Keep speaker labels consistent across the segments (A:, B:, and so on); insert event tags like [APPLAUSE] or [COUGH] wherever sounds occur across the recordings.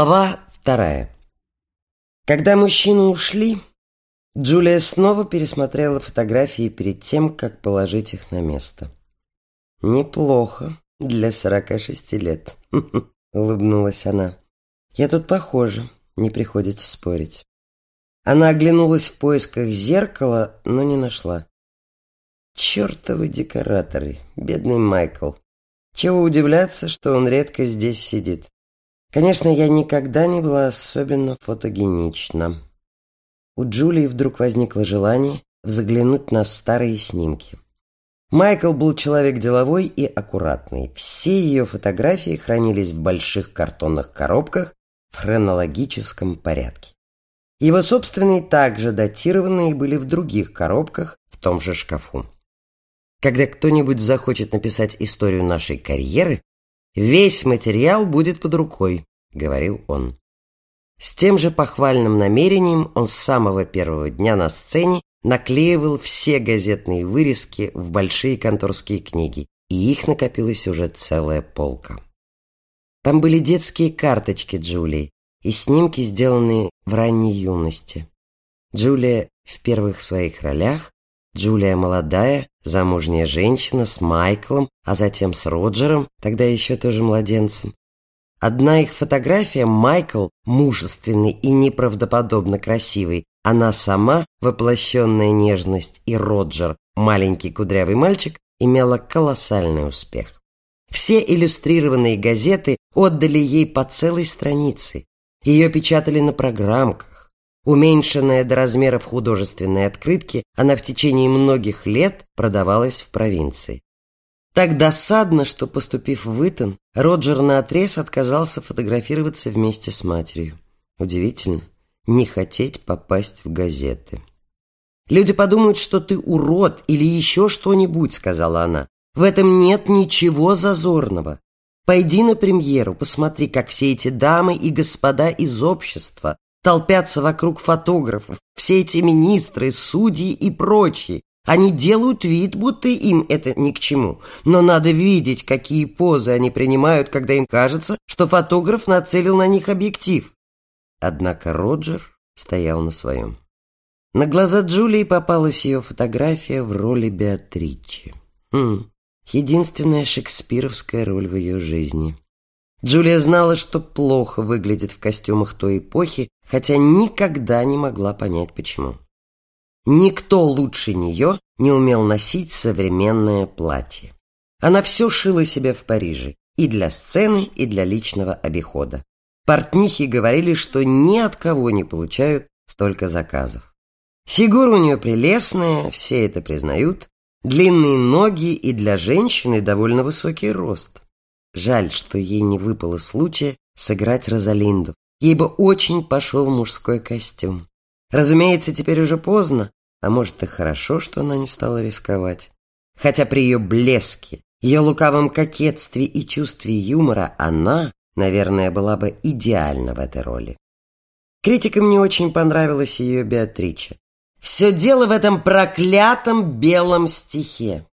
A: Глава вторая. Когда мужчины ушли, Джулия снова пересмотрела фотографии перед тем, как положить их на место. «Неплохо для сорока шести лет», — улыбнулась она. «Я тут похожа, не приходится спорить». Она оглянулась в поисках зеркала, но не нашла. «Чертовы декораторы, бедный Майкл. Чего удивляться, что он редко здесь сидит. Конечно, я никогда не была особенно фотогенична. У Джулии вдруг возникло желание взглянуть на старые снимки. Майкл был человек деловой и аккуратный. Все ее фотографии хранились в больших картонных коробках в хронологическом порядке. Его собственные также датированные были в других коробках в том же шкафу. Когда кто-нибудь захочет написать историю нашей карьеры, Весь материал будет под рукой, говорил он. С тем же похвальным намерением он с самого первого дня на сцене наклеивал все газетные вырезки в большие конторские книги, и их накопилась уже целая полка. Там были детские карточки Джулии и снимки, сделанные в ранней юности. Джулия в первых своих ролях, Джулия молодая, замужняя женщина с Майклом, а затем с Роджером, тогда еще тоже младенцем. Одна их фотография Майкл, мужественный и неправдоподобно красивый, она сама, воплощенная нежность, и Роджер, маленький кудрявый мальчик, имела колоссальный успех. Все иллюстрированные газеты отдали ей по целой странице. Ее печатали на программках, Уменьшенная до размеров художественной открытки, она в течение многих лет продавалась в провинции. Так досадно, что, поступив в Итон, Роджер наотрез отказался фотографироваться вместе с матерью. Удивительно, не хотеть попасть в газеты. «Люди подумают, что ты урод или еще что-нибудь», — сказала она. «В этом нет ничего зазорного. Пойди на премьеру, посмотри, как все эти дамы и господа из общества толпятся вокруг фотографов, все эти министры, судьи и прочие. Они делают вид, будто им это ни к чему. Но надо видеть, какие позы они принимают, когда им кажется, что фотограф нацелил на них объектив. Однако Роджер стоял на своем. На глаза Джулии попалась ее фотография в роли Беатричи. Хм, единственная шекспировская роль в ее жизни. Джулия знала, что плохо выглядит в костюмах той эпохи, хотя никогда не могла понять, почему. Никто лучше нее не умел носить современное платье. Она все шила себе в Париже, и для сцены, и для личного обихода. Портнихи говорили, что ни от кого не получают столько заказов. Фигура у нее прелестная, все это признают, длинные ноги и для женщины довольно высокий рост. Жаль, что ей не выпало случая сыграть Розалинду. Ей бы очень пошел мужской костюм. Разумеется, теперь уже поздно, а может и хорошо, что она не стала рисковать. Хотя при ее блеске, ее лукавом кокетстве и чувстве юмора она, наверное, была бы идеальна в этой роли. Критикам не очень понравилась ее Беатрича. Все дело в этом проклятом белом стихе.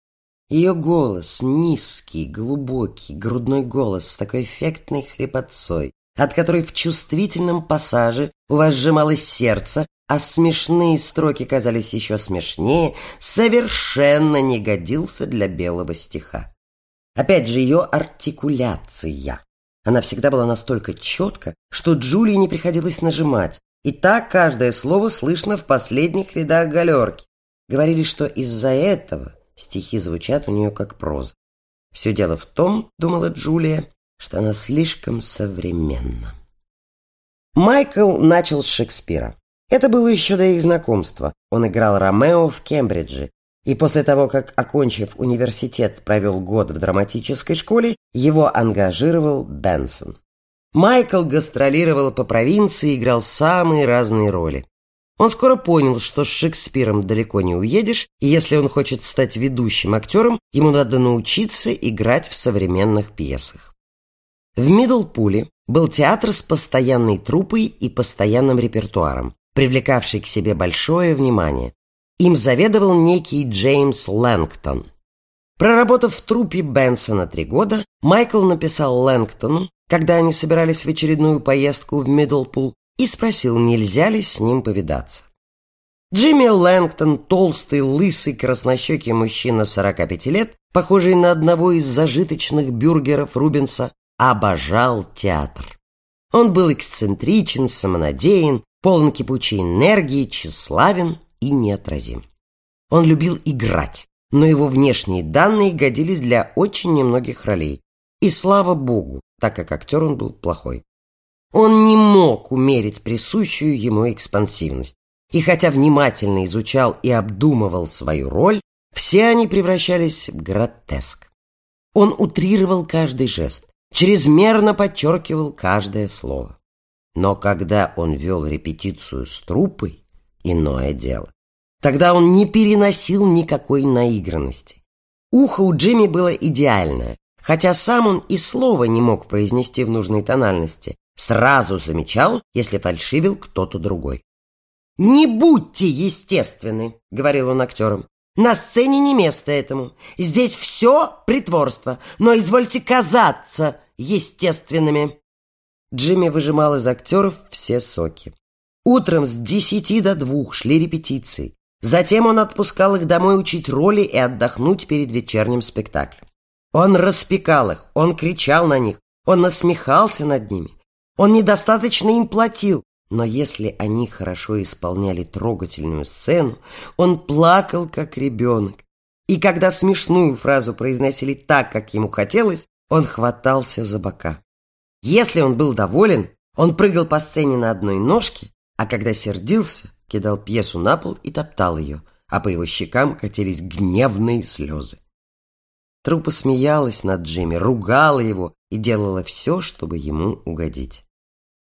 A: Ее голос, низкий, глубокий, грудной голос с такой эффектной хрипотцой, от которой в чувствительном пассаже у вас сжималось сердце, а смешные строки казались еще смешнее, совершенно не годился для белого стиха. Опять же, ее артикуляция. Она всегда была настолько четко, что Джулии не приходилось нажимать, и так каждое слово слышно в последних рядах галерки. Говорили, что из-за этого стихи звучат у нее как проза. Все дело в том, думала Джулия, что она слишком современна. Майкл начал с Шекспира. Это было еще до их знакомства. Он играл Ромео в Кембридже. И после того, как, окончив университет, провел год в драматической школе, его ангажировал Бенсон. Майкл гастролировал по провинции и играл самые разные роли. Он скоро понял, что с Шекспиром далеко не уедешь, и если он хочет стать ведущим актером, ему надо научиться играть в современных пьесах. В Миддлпуле был театр с постоянной труппой и постоянным репертуаром, привлекавший к себе большое внимание. Им заведовал некий Джеймс Лэнгтон. Проработав в труппе Бенсона три года, Майкл написал Лэнгтону, когда они собирались в очередную поездку в Миддлпул, и спросил, нельзя ли с ним повидаться. Джимми Лэнгтон, толстый, лысый, краснощекий мужчина 45 лет, похожий на одного из зажиточных бюргеров Рубенса, обожал театр. Он был эксцентричен, самонадеян, полон кипучей энергии, тщеславен и неотразим. Он любил играть, но его внешние данные годились для очень немногих ролей. И слава богу, так как актер он был плохой. Он не мог умерить присущую ему экспансивность. И хотя внимательно изучал и обдумывал свою роль, все они превращались в гротеск. Он утрировал каждый жест, чрезмерно подчеркивал каждое слово. Но когда он вел репетицию с труппой, иное дело. Тогда он не переносил никакой наигранности. Ухо у Джимми было идеальное, хотя сам он и слова не мог произнести в нужной тональности, сразу замечал, если фальшивил кто-то другой. «Не будьте естественны», — говорил он актерам. «На сцене не место этому. Здесь все притворство, но извольте казаться естественными». Джимми выжимал из актеров все соки. Утром с десяти до двух шли репетиции. Затем он отпускал их домой учить роли и отдохнуть перед вечерним спектаклем. Он распекал их, он кричал на них, он насмехался над ними. Он недостаточно им платил, но если они хорошо исполняли трогательную сцену, он плакал, как ребенок. И когда смешную фразу произносили так, как ему хотелось, он хватался за бока. Если он был доволен, он прыгал по сцене на одной ножке, а когда сердился, кидал пьесу на пол и топтал ее, а по его щекам катились гневные слезы. Трупа смеялась над Джимми, ругала его и делала все, чтобы ему угодить.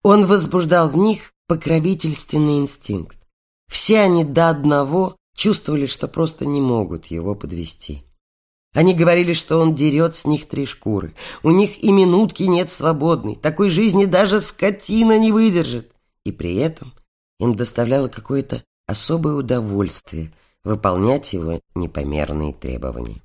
A: Он возбуждал в них покровительственный инстинкт. Все они до одного чувствовали, что просто не могут его подвести. Они говорили, что он дерет с них три шкуры. У них и минутки нет свободной. Такой жизни даже скотина не выдержит. И при этом им доставляло какое-то особое удовольствие выполнять его непомерные требования.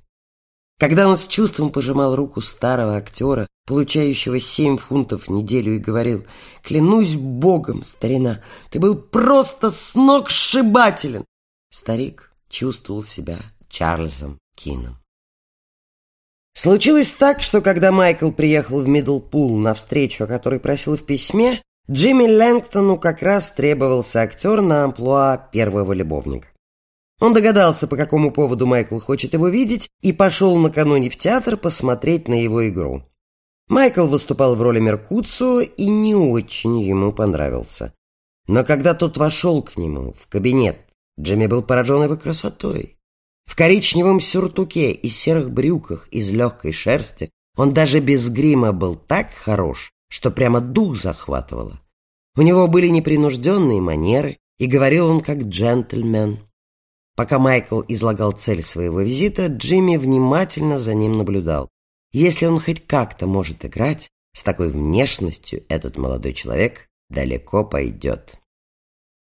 A: Когда он с чувством пожимал руку старого актера, получающего семь фунтов в неделю, и говорил «Клянусь богом, старина, ты был просто сногсшибателен!» Старик чувствовал себя Чарльзом Кином. Случилось так, что когда Майкл приехал в Миддлпул на встречу, о которой просил в письме, Джимми Лэнгтону как раз требовался актер на амплуа первого любовника. Он догадался, по какому поводу Майкл хочет его видеть, и пошел накануне в театр посмотреть на его игру. Майкл выступал в роли Меркуцио и не очень ему понравился. Но когда тот вошел к нему в кабинет, Джимми был поражен его красотой. В коричневом сюртуке и серых брюках из легкой шерсти он даже без грима был так хорош, что прямо дух захватывало. У него были непринужденные манеры, и говорил он как джентльмен. Пока Майкл излагал цель своего визита, Джимми внимательно за ним наблюдал. Если он хоть как-то может играть, с такой внешностью этот молодой человек далеко пойдет.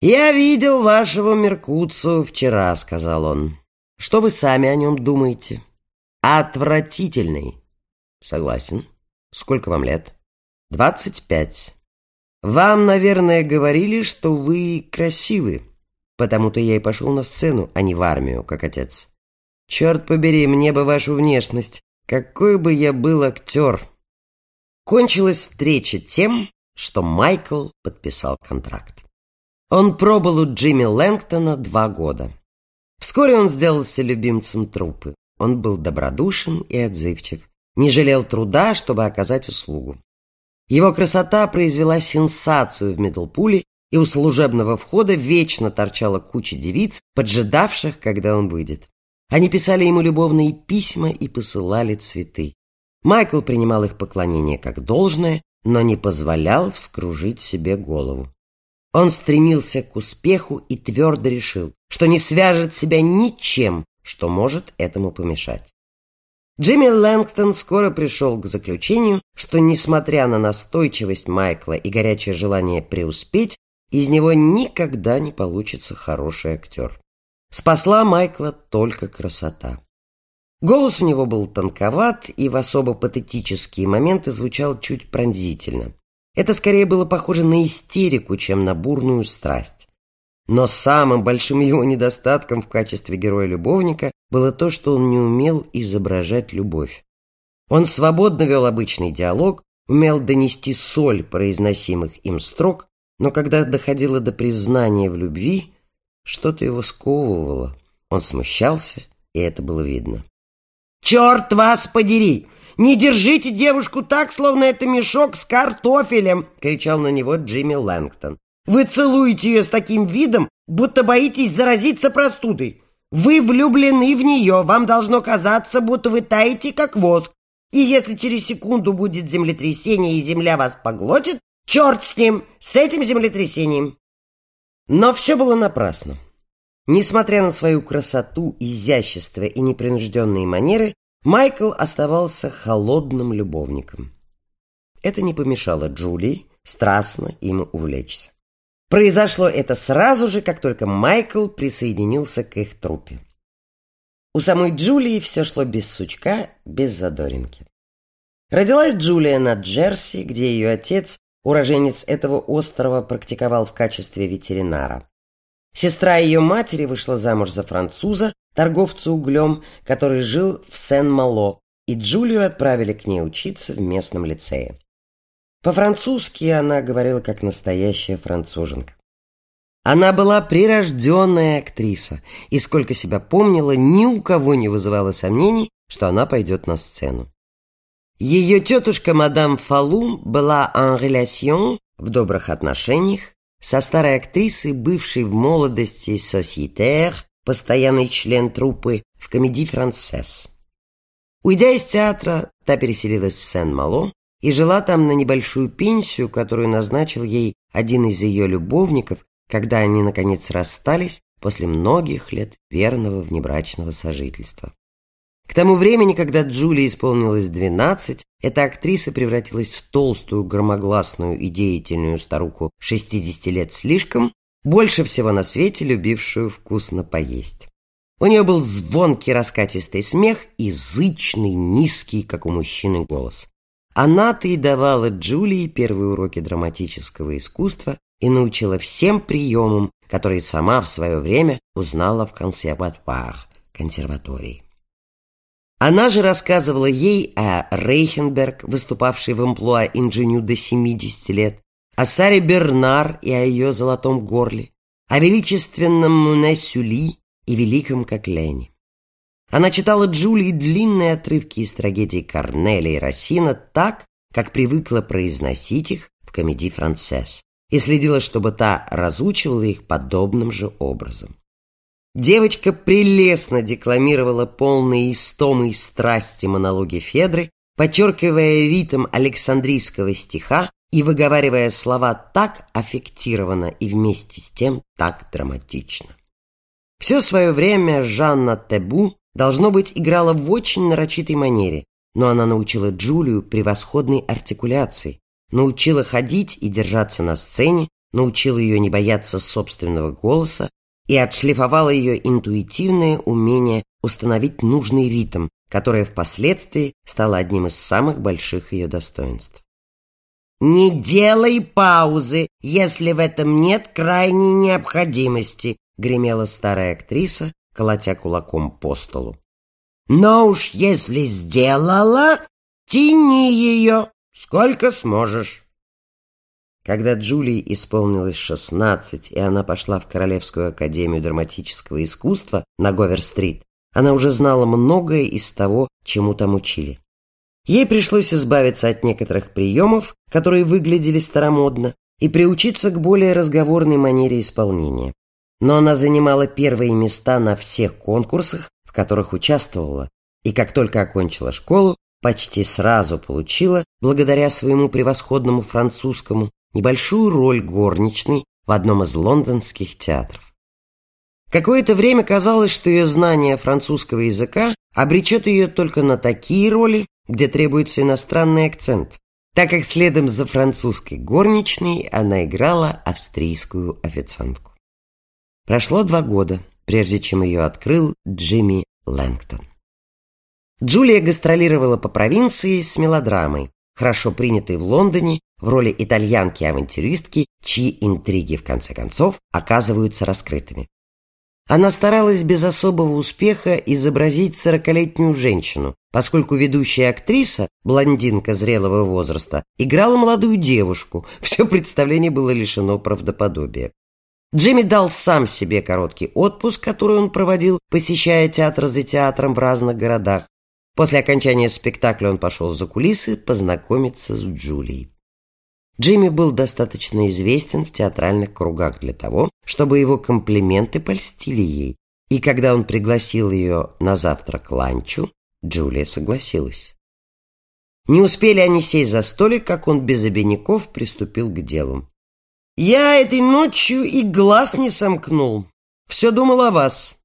A: «Я видел вашего Меркуцу вчера», — сказал он. «Что вы сами о нем думаете?» «Отвратительный». «Согласен. Сколько вам лет?» «Двадцать пять. Вам, наверное, говорили, что вы красивы. Потому-то я и пошел на сцену, а не в армию, как отец. Черт побери, мне бы вашу внешность. Какой бы я был актер!» Кончилась встреча тем, что Майкл подписал контракт. Он пробыл у Джимми Лэнгтона два года. Вскоре он сделался любимцем труппы. Он был добродушен и отзывчив, не жалел труда, чтобы оказать услугу. Его красота произвела сенсацию в Миддлпуле, и у служебного входа вечно торчала куча девиц, поджидавших, когда он выйдет. Они писали ему любовные письма и посылали цветы. Майкл принимал их поклонение как должное, но не позволял вскружить себе голову. Он стремился к успеху и твердо решил, что не свяжет себя ничем, что может этому помешать. Джимми Лэнгтон скоро пришел к заключению, что, несмотря на настойчивость Майкла и горячее желание преуспеть, из него никогда не получится хороший актер. Спасла Майкла только красота. Голос у него был тонковат и в особо патетические моменты звучал чуть пронзительно. Это скорее было похоже на истерику, чем на бурную страсть. Но самым большим его недостатком в качестве героя-любовника было то, что он не умел изображать любовь. Он свободно вел обычный диалог, умел донести соль произносимых им строк, но когда доходило до признания в любви, что-то его сковывало. Он смущался, и это было видно.
B: «Черт вас подери! Не держите девушку так, словно это мешок с картофелем!» — кричал на него Джимми Лэнгтон. «Вы целуете ее с таким видом, будто боитесь заразиться простудой. Вы влюблены в нее, вам должно казаться, будто вы таете, как воск. И если через секунду будет землетрясение, и земля вас поглотит, черт с ним, с этим землетрясением!»
A: Но все было напрасно. Несмотря на свою красоту, изящество и непринужденные манеры, Майкл оставался холодным любовником. Это не помешало Джулии страстно им увлечься. Произошло это сразу же, как только Майкл присоединился к их труппе. У самой Джулии все шло без сучка, без задоринки. Родилась Джулия на Джерси, где ее отец, уроженец этого острова, практиковал в качестве ветеринара. Сестра ее матери вышла замуж за француза, торговца углем, который жил в Сен-Мало, и Джулию отправили к ней учиться в местном лицее. По-французски она говорила как настоящая француженка. Она была прирожденная актриса, и сколько себя помнила, ни у кого не вызывало сомнений, что она пойдет на сцену. Ее тетушка мадам Фалу была en relation, в добрых отношениях, со старой актрисой, бывшей в молодости сосьетер, постоянный член труппы в комедии «Францесс». Уйдя из театра, та переселилась в Сен-Мало и жила там на небольшую пенсию, которую назначил ей один из ее любовников, когда они, наконец, расстались после многих лет верного внебрачного сожительства. К тому времени, когда Джулии исполнилось двенадцать, эта актриса превратилась в толстую, громогласную и деятельную старуху 60 лет слишком, больше всего на свете любившую вкусно поесть. У нее был звонкий раскатистый смех и зычный, низкий, как у мужчины, голос. Она-то и давала Джулии первые уроки драматического искусства и научила всем приемам, которые сама в свое время узнала в консерватуар, консерватории. Она же рассказывала ей о Рейхенберг, выступавшей в амплуа инженю до 70 лет, о Саре Бернар и о ее золотом горле, о величественном Муне Сюли и великом Коклене. Она читала Джулии длинные отрывки из трагедий Корнеля и Рассина так, как привыкла произносить их в комедии «Францесс», и следила, чтобы та разучивала их подобным же образом. Девочка прелестно декламировала полные истомы и страсти монологи Федры, подчеркивая ритм Александрийского стиха и выговаривая слова так аффектированно и вместе с тем так драматично. Все свое время Жанна Тебу, должно быть, играла в очень нарочитой манере, но она научила Джулию превосходной артикуляции, научила ходить и держаться на сцене, научила ее не бояться собственного голоса, и отшлифовала ее интуитивное умение установить нужный ритм, которое впоследствии стало одним из самых больших ее достоинств. «Не делай паузы, если в этом нет крайней необходимости», гремела старая актриса, колотя кулаком по столу. «Но уж если сделала, тяни ее, сколько сможешь». Когда Джулии исполнилось шестнадцать, и она пошла в Королевскую академию драматического искусства на Говер-стрит, она уже знала многое из того, чему там учили. Ей пришлось избавиться от некоторых приемов, которые выглядели старомодно, и приучиться к более разговорной манере исполнения. Но она занимала первые места на всех конкурсах, в которых участвовала, и как только окончила школу, почти сразу получила, благодаря своему превосходному французскому, небольшую роль горничной в одном из лондонских театров. Какое-то время казалось, что ее знание французского языка обречет ее только на такие роли, где требуется иностранный акцент, так как следом за французской горничной она играла австрийскую официантку. Прошло два года, прежде чем ее открыл Джимми Лэнгтон. Джулия гастролировала по провинции с мелодрамой, хорошо принятой в Лондоне в роли итальянки-авантюристки, чьи интриги, в конце концов, оказываются раскрытыми. Она старалась без особого успеха изобразить сорокалетнюю женщину, поскольку ведущая актриса, блондинка зрелого возраста, играла молодую девушку. [LAUGHS] Все представление было лишено правдоподобия. Джимми дал сам себе короткий отпуск, который он проводил, посещая театр за театром в разных городах. После окончания спектакля он пошел за кулисы познакомиться с Джулией. Джимми был достаточно известен в театральных кругах для того, чтобы его комплименты польстили ей, и когда он пригласил ее на завтрак ланчу, Джулия согласилась. Не успели они сесть за столик, как он без обиняков приступил к делу. «Я этой ночью и глаз не сомкнул. Все думал о вас».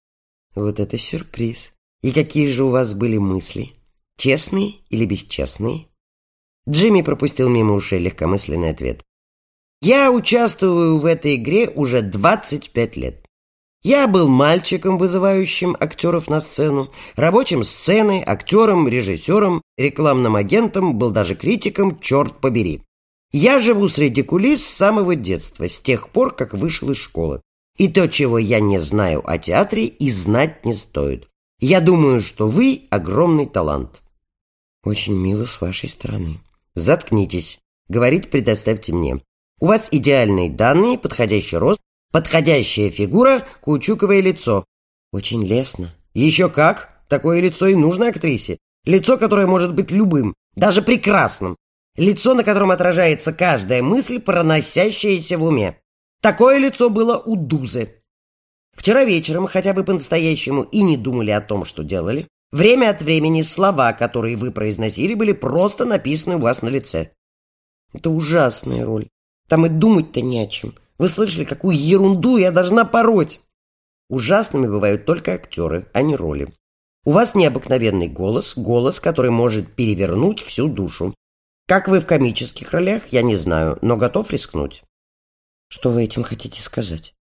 A: «Вот это сюрприз. И какие же у вас были мысли? Честные или бесчестные?» Джимми пропустил мимо ушей легкомысленный ответ. «Я участвую в этой игре уже 25 лет. Я был мальчиком, вызывающим актеров на сцену, рабочим сцены, актером, режиссером, рекламным агентом, был даже критиком, черт побери. Я живу среди кулис с самого детства, с тех пор, как вышел из школы. И то, чего я не знаю о театре, и знать не стоит. Я думаю, что вы огромный талант». «Очень мило с вашей стороны», Заткнитесь. Говорить предоставьте мне. У вас идеальные данные, подходящий рост, подходящая фигура, каучуковое лицо. Очень лестно. Еще как. Такое лицо и нужно актрисе. Лицо, которое может быть любым, даже прекрасным. Лицо, на котором отражается каждая мысль, проносящаяся в уме. Такое лицо было у Дузы. Вчера вечером, хотя вы по-настоящему и не думали о том, что делали, Время от времени слова, которые вы произносили, были просто написаны у вас на лице. Это ужасная роль. Там и думать-то не о чем. Вы слышали, какую ерунду я должна пороть? Ужасными бывают только актеры, а не роли. У вас необыкновенный голос, голос, который может перевернуть всю душу. Как вы в комических ролях, я не знаю, но готов рискнуть. Что вы этим хотите сказать?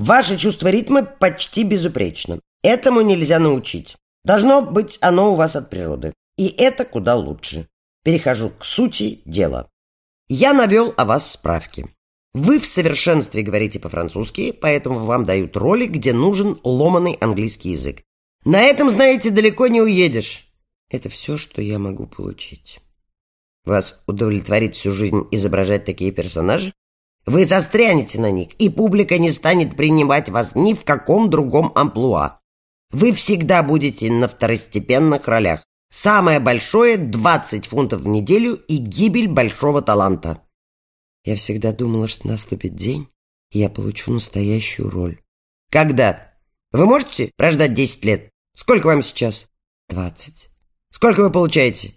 A: Ваше чувство ритма почти безупречно. Этому нельзя научить. Должно быть оно у вас от природы. И это куда лучше. Перехожу к сути дела. Я навел о вас справки. Вы в совершенстве говорите по-французски, поэтому вам дают роли, где нужен ломаный английский язык. На этом, знаете, далеко не уедешь. Это все, что я могу получить. Вас удовлетворит всю жизнь изображать такие персонажи? Вы застрянете на них, и публика не станет принимать вас ни в каком другом амплуа. Вы всегда будете на второстепенных ролях. Самое большое – 20 фунтов в неделю и гибель большого таланта. Я всегда думала, что наступит день, и я получу настоящую роль. Когда? Вы можете прождать 10 лет? Сколько вам сейчас? 20. Сколько вы получаете?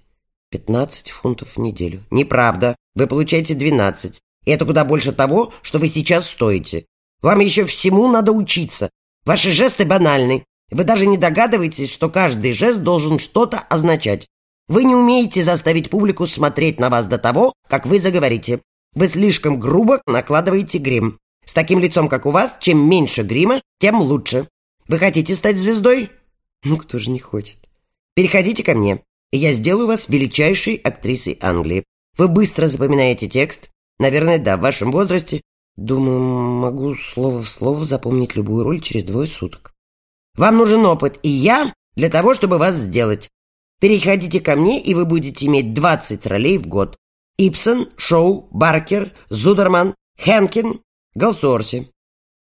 A: 15 фунтов в неделю. Неправда. Вы получаете 12. Это куда больше того, что вы сейчас стоите. Вам еще всему надо учиться. Ваши жесты банальны. Вы даже не догадываетесь, что каждый жест должен что-то означать. Вы не умеете заставить публику смотреть на вас до того, как вы заговорите. Вы слишком грубо накладываете грим. С таким лицом, как у вас, чем меньше грима, тем лучше. Вы хотите стать звездой? Ну, кто же не хочет? Переходите ко мне, и я сделаю вас величайшей актрисой Англии. Вы быстро запоминаете текст. Наверное, да, в вашем возрасте. Думаю, могу слово в слово запомнить любую роль через двое суток. Вам нужен опыт, и я для того, чтобы вас сделать. Переходите ко мне, и вы будете иметь 20 ролей в год. Ипсон, Шоу, Баркер, Зудерман, Хенкин, Галсорси.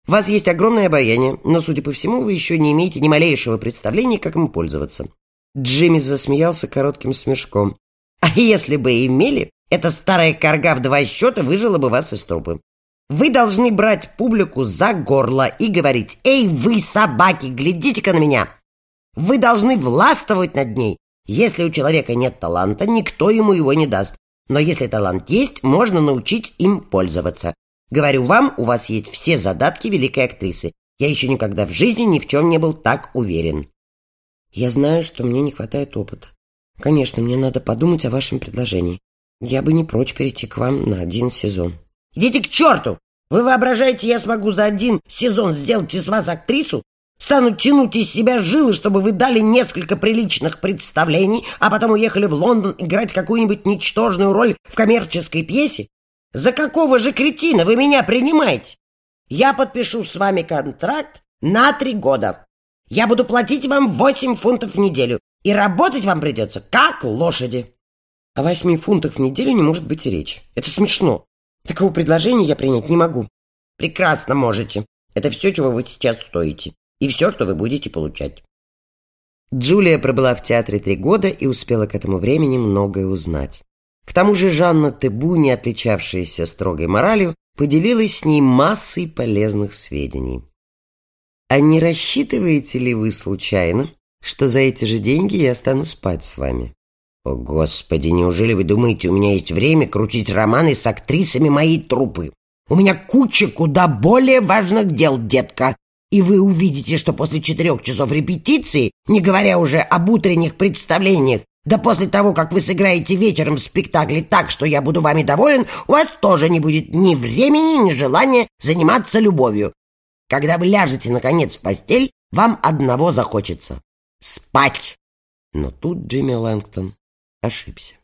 A: У вас есть огромное обаяние, но, судя по всему, вы еще не имеете ни малейшего представления, как им пользоваться. Джимми засмеялся коротким смешком. А если бы имели, эта старая корга в два счета выжила бы вас из трупы. Вы должны брать публику за горло и говорить «Эй, вы, собаки, глядите-ка на меня!» Вы должны властвовать над ней. Если у человека нет таланта, никто ему его не даст. Но если талант есть, можно научить им пользоваться. Говорю вам, у вас есть все задатки великой актрисы. Я еще никогда в жизни ни в чем не был так уверен. Я знаю, что мне не хватает опыта. Конечно, мне надо подумать о вашем предложении. Я бы не прочь перейти к вам на один сезон. Идите к черту! Вы воображаете, я смогу за один сезон сделать из вас актрису?
B: Станут тянуть из себя жилы, чтобы вы дали несколько приличных представлений, а потом уехали в Лондон играть какую-нибудь ничтожную роль в коммерческой пьесе? За какого же кретина вы меня принимаете? Я подпишу с вами контракт на три года. Я буду платить вам восемь фунтов в неделю, и работать вам придется как лошади. О восьми фунтах в неделю не может быть и речи. Это смешно. Такого предложения я принять не могу. Прекрасно можете. Это все, чего вы сейчас стоите. И все, что вы будете получать.
A: Джулия пробыла в театре три года и успела к этому времени многое узнать. К тому же Жанна Тебу, не отличавшаяся строгой моралью, поделилась с ней массой полезных сведений. «А не рассчитываете ли вы случайно, что за эти же деньги я стану спать с вами?»
B: «О, Господи, неужели вы думаете, у меня есть время крутить романы с актрисами моей труппы? У меня куча куда более важных дел, детка. И вы увидите, что после четырех часов репетиции, не говоря уже об утренних представлениях, да после того, как вы сыграете вечером в спектакле так, что я буду вами доволен, у вас тоже не будет ни времени, ни желания заниматься любовью. Когда вы ляжете, наконец, в постель, вам одного захочется — спать.
A: Но тут Джимми Лэнгтон ошибся.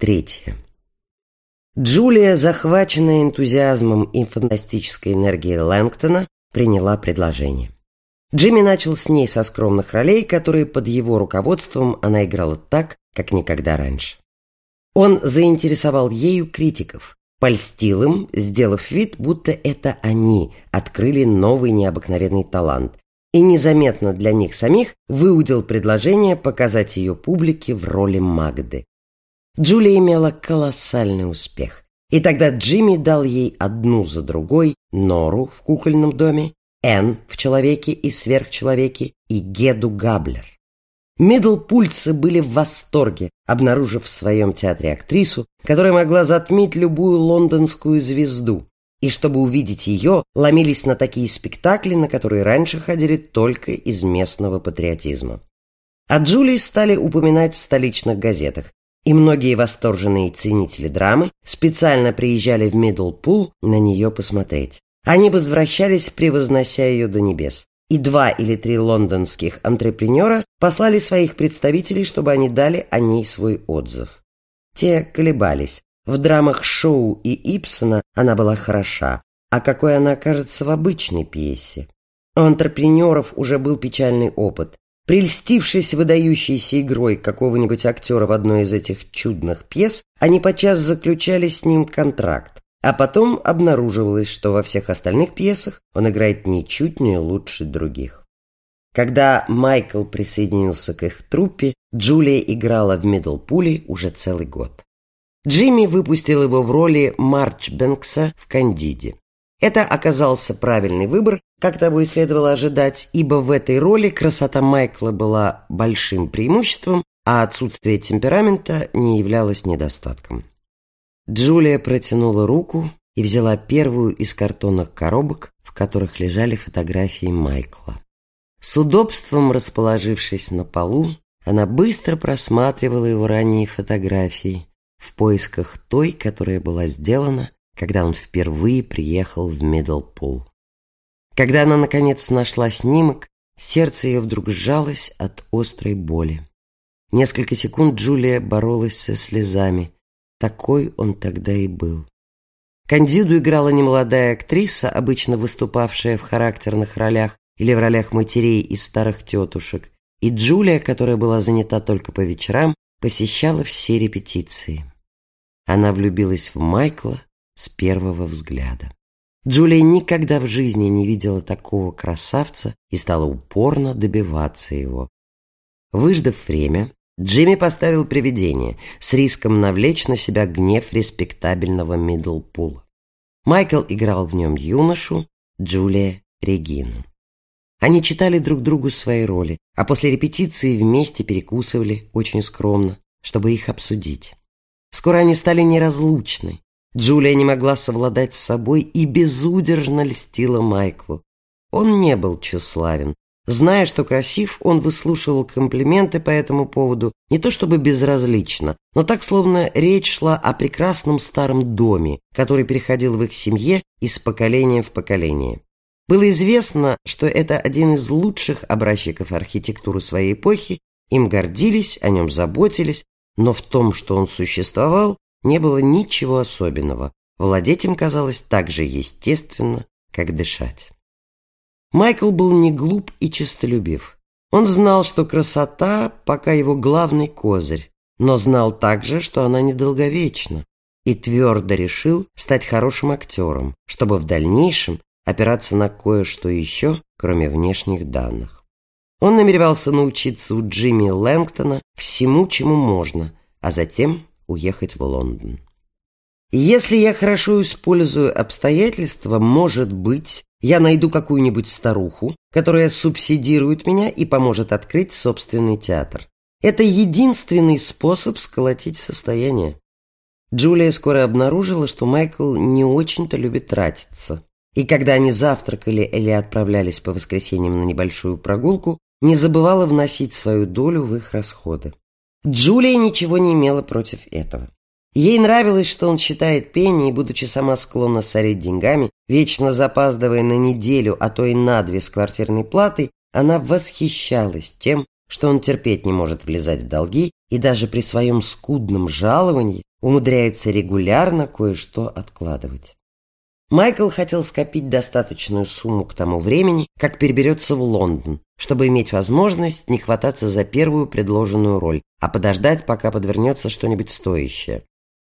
A: Третья. Джулия, захваченная энтузиазмом и фантастической энергией Лэнгтона, приняла предложение. Джимми начал с ней со скромных ролей, которые под его руководством она играла так, как никогда раньше. Он заинтересовал ею критиков, польстил им, сделав вид, будто это они открыли новый необыкновенный талант, и незаметно для них самих выудил предложение показать ее публике в роли Магды. Джулия имела колоссальный успех. И тогда Джимми дал ей одну за другой Нору в кукольном доме, Энн в «Человеке и сверхчеловеке» и Геду Габлер. Миддлпульцы были в восторге, обнаружив в своем театре актрису, которая могла затмить любую лондонскую звезду. И чтобы увидеть ее, ломились на такие спектакли, на которые раньше ходили только из местного патриотизма. О Джулии стали упоминать в столичных газетах, и многие восторженные ценители драмы специально приезжали в Миддлпул на нее посмотреть. Они возвращались, превознося ее до небес. И два или три лондонских антрепренера послали своих представителей, чтобы они дали о ней свой отзыв. Те колебались. В драмах Шоу и Ипсона она была хороша, а какой она окажется в обычной пьесе. У антрепренеров уже был печальный опыт. Прельстившись выдающейся игрой какого-нибудь актера в одной из этих чудных пьес, они подчас заключали с ним контракт, а потом обнаруживалось, что во всех остальных пьесах он играет ничуть не лучше других. Когда Майкл присоединился к их труппе, Джулия играла в Миддлпуле уже целый год. Джимми выпустил его в роли Марч Бенкса в «Кандиде». Это оказался правильный выбор, как того и следовало ожидать, ибо в этой роли красота Майкла была большим преимуществом, а отсутствие темперамента не являлось недостатком. Джулия протянула руку и взяла первую из картонных коробок, в которых лежали фотографии Майкла. С удобством расположившись на полу, она быстро просматривала его ранние фотографии в поисках той, которая была сделана когда он впервые приехал в Миддлпул. Когда она, наконец, нашла снимок, сердце ее вдруг сжалось от острой боли. Несколько секунд Джулия боролась со слезами. Такой он тогда и был. Кандиду играла немолодая актриса, обычно выступавшая в характерных ролях или в ролях матерей и старых тетушек, и Джулия, которая была занята только по вечерам, посещала все репетиции. Она влюбилась в Майкла, с первого взгляда. Джулия никогда в жизни не видела такого красавца и стала упорно добиваться его. Выждав время, Джимми поставил привидение с риском навлечь на себя гнев респектабельного Миддлпула. Майкл играл в нем юношу, Джулия — Регину. Они читали друг другу свои роли, а после репетиции вместе перекусывали очень скромно, чтобы их обсудить. Скоро они стали неразлучны. Джулия не могла совладать с собой и безудержно льстила Майклу. Он не был тщеславен. Зная, что красив, он выслушивал комплименты по этому поводу не то чтобы безразлично, но так, словно речь шла о прекрасном старом доме, который переходил в их семье из поколения в поколение. Было известно, что это один из лучших образчиков архитектуры своей эпохи, им гордились, о нем заботились, но в том, что он существовал, не было ничего особенного. Владеть им казалось так же естественно, как дышать. Майкл был не глуп и честолюбив. Он знал, что красота пока его главный козырь, но знал также, что она недолговечна, и твердо решил стать хорошим актером, чтобы в дальнейшем опираться на кое-что еще, кроме внешних данных. Он намеревался научиться у Джимми Лэнгтона всему, чему можно, а затем уехать в Лондон. Если я хорошо использую обстоятельства, может быть, я найду какую-нибудь старуху, которая субсидирует меня и поможет открыть собственный театр. Это единственный способ сколотить состояние. Джулия скоро обнаружила, что Майкл не очень-то любит тратиться. И когда они завтракали или отправлялись по воскресеньям на небольшую прогулку, не забывала вносить свою долю в их расходы. Джулия ничего не имела против этого. Ей нравилось, что он считает пени, и, будучи сама склонна сорить деньгами, вечно запаздывая на неделю, а то и на две с квартирной платой, она восхищалась тем, что он терпеть не может влезать в долги и даже при своем скудном жаловании умудряется регулярно кое-что откладывать. Майкл хотел скопить достаточную сумму к тому времени, как переберется в Лондон, чтобы иметь возможность не хвататься за первую предложенную роль, а подождать, пока подвернется что-нибудь стоящее.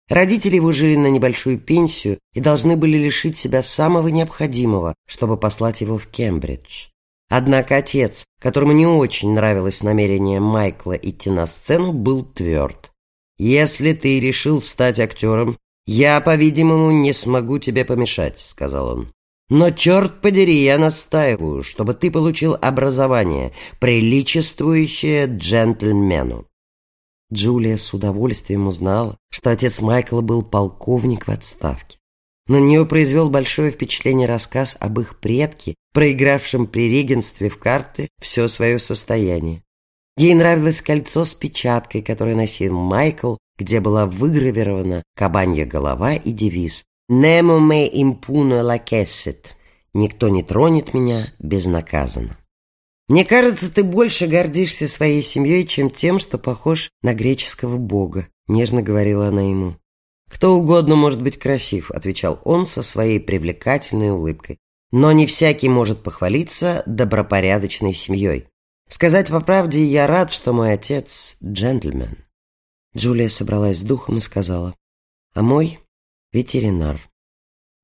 A: Родители его жили на небольшую пенсию и должны были лишить себя самого необходимого, чтобы послать его в Кембридж. Однако отец, которому не очень нравилось намерение Майкла идти на сцену, был тверд. «Если ты решил стать актером, «Я, по-видимому, не смогу тебе помешать», — сказал он. «Но, черт подери, я настаиваю, чтобы ты получил образование, приличествующее джентльмену». Джулия с удовольствием узнала, что отец Майкла был полковник в отставке. На нее произвел большое впечатление рассказ об их предке, проигравшем при регенстве в карты все свое состояние. Ей нравилось кольцо с печаткой, которое носил Майкл где была выгравирована кабанья голова и девиз «Nemo me impune lacessit» «Никто не тронет меня безнаказанно». «Мне кажется, ты больше гордишься своей семьей, чем тем, что похож на греческого бога», — нежно говорила она ему. «Кто угодно может быть красив», — отвечал он со своей привлекательной улыбкой. «Но не всякий может похвалиться добропорядочной семьей. Сказать по правде, я рад, что мой отец — джентльмен». Джулия собралась с духом и сказала, «А мой — ветеринар».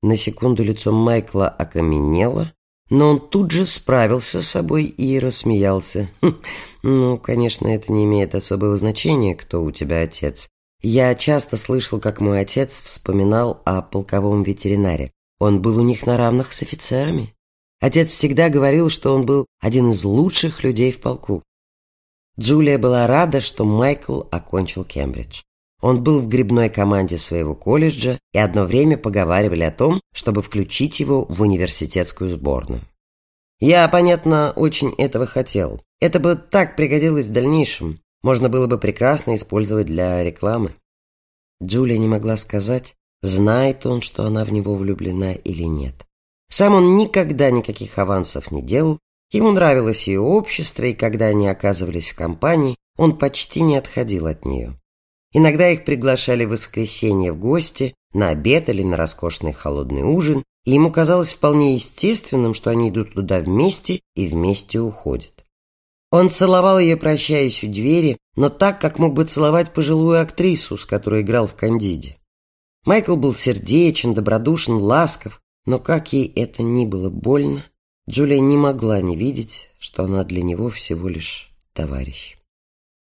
A: На секунду лицо Майкла окаменело, но он тут же справился с собой и рассмеялся. «Хм, «Ну, конечно, это не имеет особого значения, кто у тебя отец. Я часто слышал, как мой отец вспоминал о полковом ветеринаре. Он был у них на равных с офицерами. Отец всегда говорил, что он был один из лучших людей в полку. Джулия была рада, что Майкл окончил Кембридж. Он был в грибной команде своего колледжа, и одно время поговаривали о том, чтобы включить его в университетскую сборную. Я, понятно, очень этого хотел. Это бы так пригодилось в дальнейшем. Можно было бы прекрасно использовать для рекламы. Джулия не могла сказать, знает он, что она в него влюблена или нет. Сам он никогда никаких авансов не делал Ему нравилось ее общество, и когда они оказывались в компании, он почти не отходил от нее. Иногда их приглашали в воскресенье в гости, на обед или на роскошный холодный ужин, и ему казалось вполне естественным, что они идут туда вместе и вместе уходят. Он целовал ее, прощаясь у двери, но так, как мог бы целовать пожилую актрису, с которой играл в «Кандиде». Майкл был сердечен, добродушен, ласков, но как ей это ни было больно, Джулия не могла не видеть, что она для него всего лишь товарищ.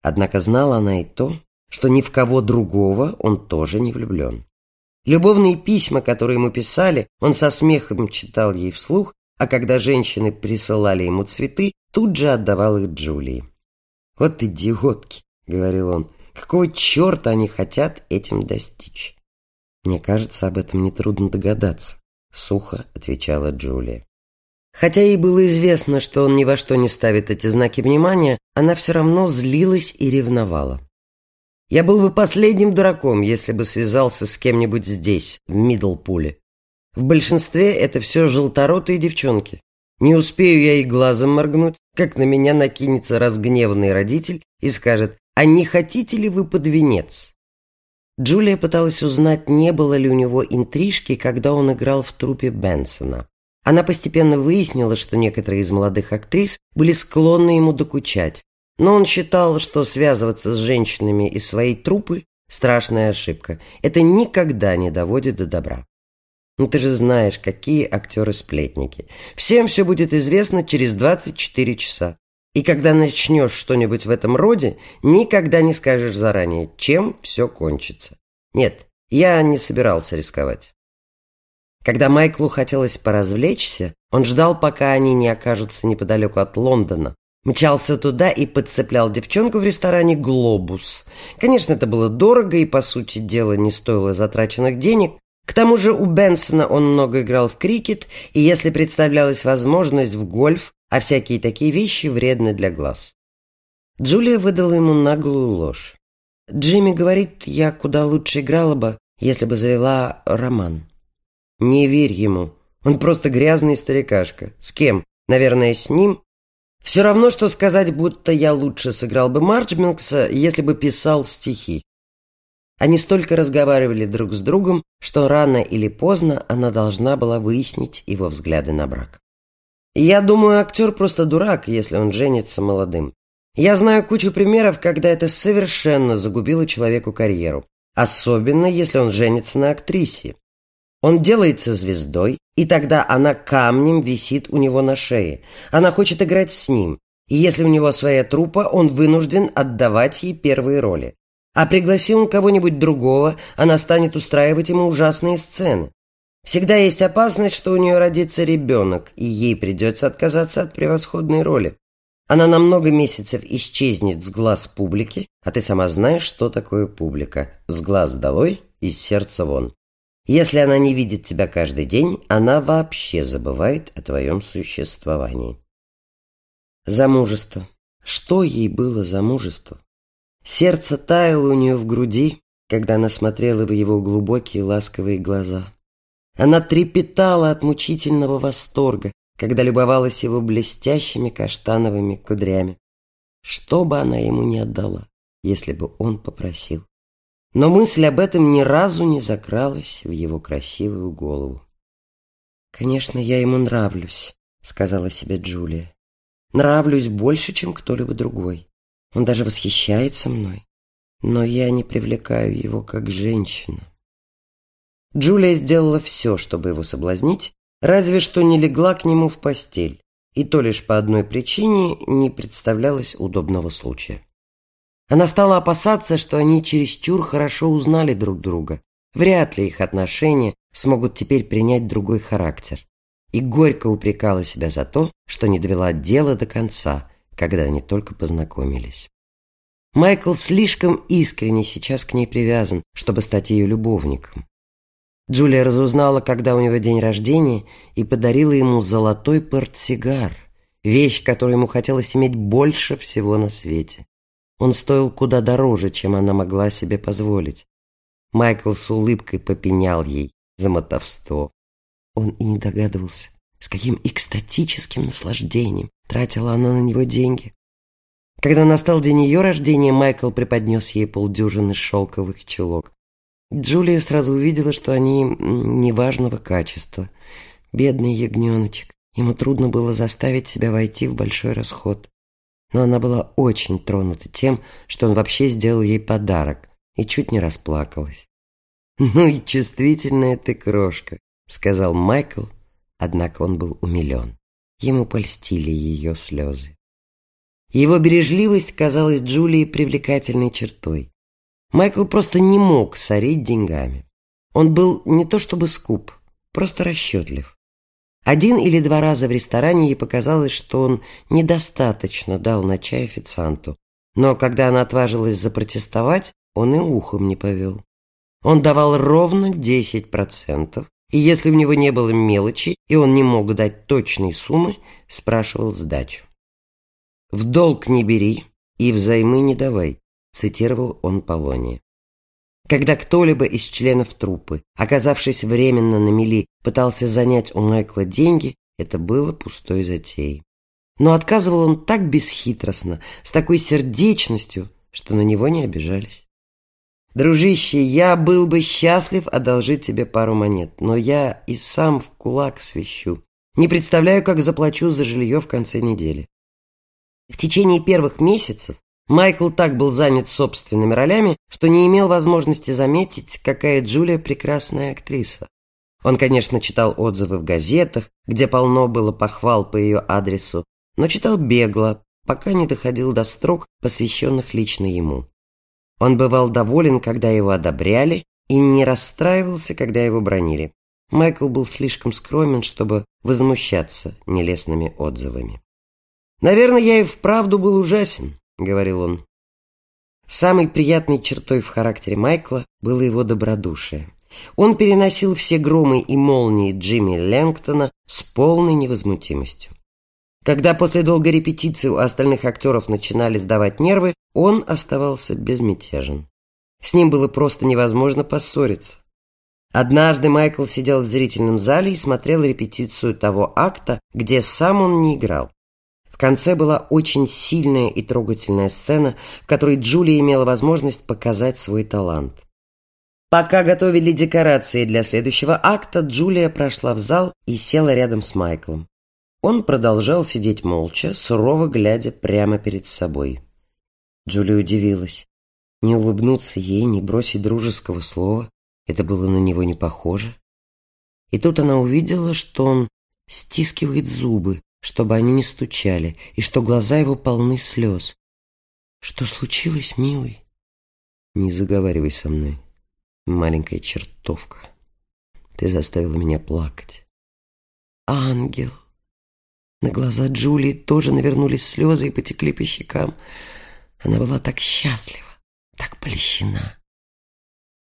A: Однако знала она и то, что ни в кого другого он тоже не влюблен. Любовные письма, которые ему писали, он со смехом читал ей вслух, а когда женщины присылали ему цветы, тут же отдавал их Джулии. «Вот идиотки», — говорил он, — «какого черта они хотят этим достичь?» «Мне кажется, об этом нетрудно догадаться», — сухо отвечала Джулия. Хотя ей было известно, что он ни во что не ставит эти знаки внимания, она все равно злилась и ревновала. Я был бы последним дураком, если бы связался с кем-нибудь здесь, в Мидлпуле. В большинстве это все желторотые девчонки. Не успею я и глазом моргнуть, как на меня накинется разгневанный родитель и скажет «А не хотите ли вы под венец?» Джулия пыталась узнать, не было ли у него интрижки, когда он играл в трупе Бенсона. Она постепенно выяснила, что некоторые из молодых актрис были склонны ему докучать, но он считал, что связываться с женщинами из своей трупы – страшная ошибка. Это никогда не доводит до добра. Ну ты же знаешь, какие актеры-сплетники. Всем все будет известно через 24 часа. И когда начнешь что-нибудь в этом роде, никогда не скажешь заранее, чем все кончится. Нет, я не собирался рисковать. Когда Майклу хотелось поразвлечься, он ждал, пока они не окажутся неподалеку от Лондона. Мчался туда и подцеплял девчонку в ресторане «Глобус». Конечно, это было дорого и, по сути дела, не стоило затраченных денег. К тому же у Бенсона он много играл в крикет, и если представлялась возможность в гольф, а всякие такие вещи вредны для глаз. Джулия выдала ему наглую ложь. Джимми говорит, я куда лучше играла бы, если бы завела роман. Не верь ему. Он просто грязный старикашка. С кем? Наверное, с ним? Все равно, что сказать, будто я лучше сыграл бы Марчбинкса, если бы писал стихи. Они столько разговаривали друг с другом, что рано или поздно она должна была выяснить его взгляды на брак. Я думаю, актер просто дурак, если он женится молодым. Я знаю кучу примеров, когда это совершенно загубило человеку карьеру. Особенно, если он женится на актрисе. Он делается звездой, и тогда она камнем висит у него на шее. Она хочет играть с ним. И если у него своя труппа, он вынужден отдавать ей первые роли. А пригласил он кого-нибудь другого, она станет устраивать ему ужасные сцены. Всегда есть опасность, что у нее родится ребенок, и ей придется отказаться от превосходной роли. Она на много месяцев исчезнет с глаз публики, а ты сама знаешь, что такое публика. С глаз долой, из сердца вон. Если она не видит тебя каждый день, она вообще забывает о твоем существовании. Замужество. Что ей было замужество? Сердце таяло у нее в груди, когда она смотрела в его глубокие ласковые глаза. Она трепетала от мучительного восторга, когда любовалась его блестящими каштановыми кудрями. Что бы она ему не отдала, если бы он попросил но мысль об этом ни разу не закралась в его красивую голову. «Конечно, я ему нравлюсь», — сказала себе Джулия. «Нравлюсь больше, чем кто-либо другой. Он даже восхищается мной. Но я не привлекаю его как женщина». Джулия сделала все, чтобы его соблазнить, разве что не легла к нему в постель, и то лишь по одной причине не представлялось удобного случая. Она стала опасаться, что они чересчур хорошо узнали друг друга. Вряд ли их отношения смогут теперь принять другой характер. И горько упрекала себя за то, что не довела дело до конца, когда они только познакомились. Майкл слишком искренне сейчас к ней привязан, чтобы стать ее любовником. Джулия разузнала, когда у него день рождения, и подарила ему золотой портсигар, вещь, которую ему хотелось иметь больше всего на свете. Он стоил куда дороже, чем она могла себе позволить. Майкл с улыбкой попенял ей за мотовство. Он и не догадывался, с каким экстатическим наслаждением тратила она на него деньги. Когда настал день ее рождения, Майкл преподнес ей полдюжины шелковых чулок. Джулия сразу увидела, что они неважного качества. Бедный ягненочек. Ему трудно было заставить себя войти в большой расход но она была очень тронута тем, что он вообще сделал ей подарок, и чуть не расплакалась. [LAUGHS] «Ну и чувствительная ты крошка», — сказал Майкл, однако он был умилен. Ему польстили ее слезы. Его бережливость казалась Джулии привлекательной чертой. Майкл просто не мог сорить деньгами. Он был не то чтобы скуп, просто расчетлив. Один или два раза в ресторане ей показалось, что он недостаточно дал на чай официанту. Но когда она отважилась запротестовать, он и ухом не повел. Он давал ровно 10%, и если у него не было мелочи, и он не мог дать точной суммы, спрашивал сдачу. «В долг не бери и взаймы не давай», цитировал он Полония. Когда кто-либо из членов труппы, оказавшись временно на мели, пытался занять у Майкла деньги, это было пустой затеей. Но отказывал он так бесхитростно, с такой сердечностью, что на него не обижались. «Дружище, я был бы счастлив одолжить тебе пару монет, но я и сам в кулак свищу. Не представляю, как заплачу за жилье в конце недели». В течение первых месяцев Майкл так был занят собственными ролями, что не имел возможности заметить, какая Джулия прекрасная актриса. Он, конечно, читал отзывы в газетах, где полно было похвал по ее адресу, но читал бегло, пока не доходил до строк, посвященных лично ему. Он бывал доволен, когда его одобряли, и не расстраивался, когда его бронили. Майкл был слишком скромен, чтобы возмущаться нелестными отзывами. Наверное, я и вправду был ужасен. — говорил он. Самой приятной чертой в характере Майкла было его добродушие. Он переносил все громы и молнии Джимми Лэнгтона с полной невозмутимостью. Когда после долгой репетиции у остальных актеров начинали сдавать нервы, он оставался безмятежен. С ним было просто невозможно поссориться. Однажды Майкл сидел в зрительном зале и смотрел репетицию того акта, где сам он не играл. В конце была очень сильная и трогательная сцена, в которой Джулия имела возможность показать свой талант. Пока готовили декорации для следующего акта, Джулия прошла в зал и села рядом с Майклом. Он продолжал сидеть молча, сурово глядя прямо перед собой. Джулия удивилась. Не улыбнуться ей, не бросить дружеского слова. Это было на него не похоже. И тут она увидела, что он стискивает зубы, чтобы они не стучали, и что глаза его полны слез. «Что случилось, милый?» «Не заговаривай со мной, маленькая чертовка. Ты заставила меня плакать». «Ангел!» На глаза Джулии тоже навернулись слезы и потекли по щекам. Она была так счастлива, так польщена.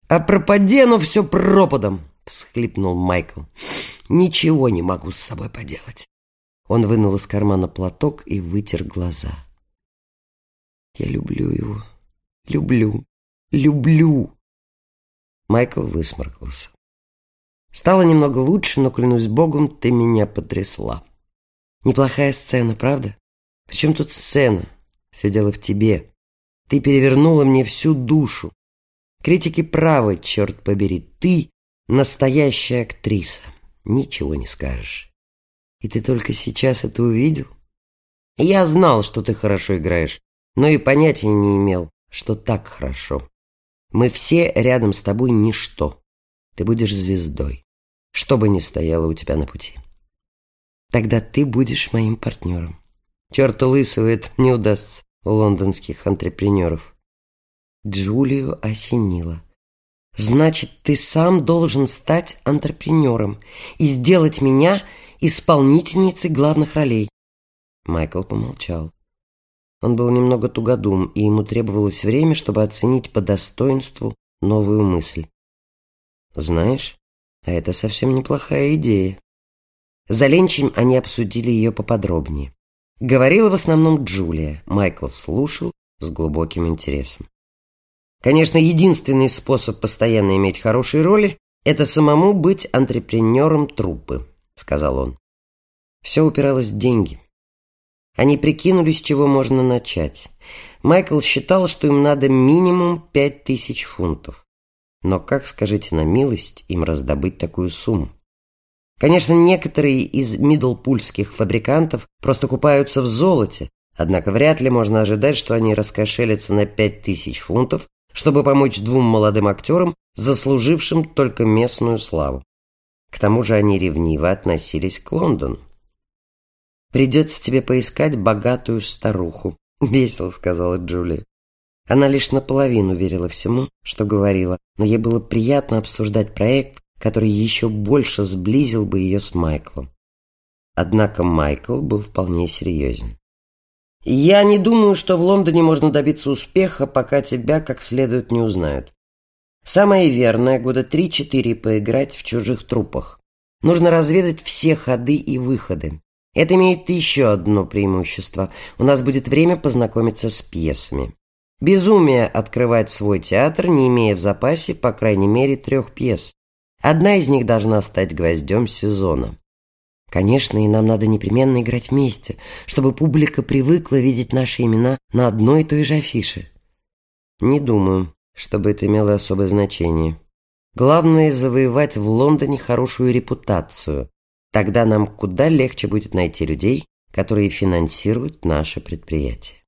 A: «А пропади оно все пропадом!» — всхлипнул Майкл. «Ничего не могу с собой поделать. Он вынул из кармана платок и вытер глаза. «Я люблю его. Люблю. Люблю!» Майкл высморкался. «Стало немного лучше, но, клянусь богом, ты меня потрясла. Неплохая сцена, правда? Причем тут сцена? Все дело в тебе. Ты перевернула мне всю душу. Критики правы, черт побери. Ты настоящая актриса. Ничего не скажешь. И ты только сейчас это увидел? Я знал, что ты хорошо играешь, но и понятия не имел, что так хорошо. Мы все рядом с тобой ничто. Ты будешь звездой, что бы ни стояло у тебя на пути. Тогда ты будешь моим партнером. Черта лысого это не удастся у лондонских антрепренеров. Джулию осенило. Значит, ты сам должен стать антрепренером и сделать меня исполнительницей главных ролей. Майкл помолчал. Он был немного тугодум, и ему требовалось время, чтобы оценить по достоинству новую мысль. Знаешь, а это совсем неплохая идея. За ленчем они обсудили ее поподробнее. Говорила в основном Джулия. Майкл слушал с глубоким интересом. Конечно, единственный способ постоянно иметь хорошие роли – это самому быть антрепренером труппы сказал он. Все упиралось в деньги. Они прикинули, с чего можно начать. Майкл считал, что им надо минимум пять тысяч фунтов. Но как, скажите на милость, им раздобыть такую сумму? Конечно, некоторые из мидлпульских фабрикантов просто купаются в золоте, однако вряд ли можно ожидать, что они раскошелятся на пять тысяч фунтов, чтобы помочь двум молодым актерам, заслужившим только местную славу. К тому же они ревниво относились к Лондону. «Придется тебе поискать богатую старуху», — весело сказала Джулия. Она лишь наполовину верила всему, что говорила, но ей было приятно обсуждать проект, который еще больше сблизил бы ее с Майклом. Однако Майкл был вполне серьезен. «Я не думаю, что в Лондоне можно добиться успеха, пока тебя как следует не узнают. Самое верное – года три-четыре поиграть в чужих трупах. Нужно разведать все ходы и выходы. Это имеет еще одно преимущество. У нас будет время познакомиться с пьесами. Безумие открывать свой театр, не имея в запасе, по крайней мере, трех пьес. Одна из них должна стать гвоздем сезона. Конечно, и нам надо непременно играть вместе, чтобы публика привыкла видеть наши имена на одной и той же афише. Не думаю, чтобы это имело особое значение. Главное – завоевать в Лондоне хорошую репутацию. Тогда нам куда легче будет найти людей, которые финансируют наше предприятие.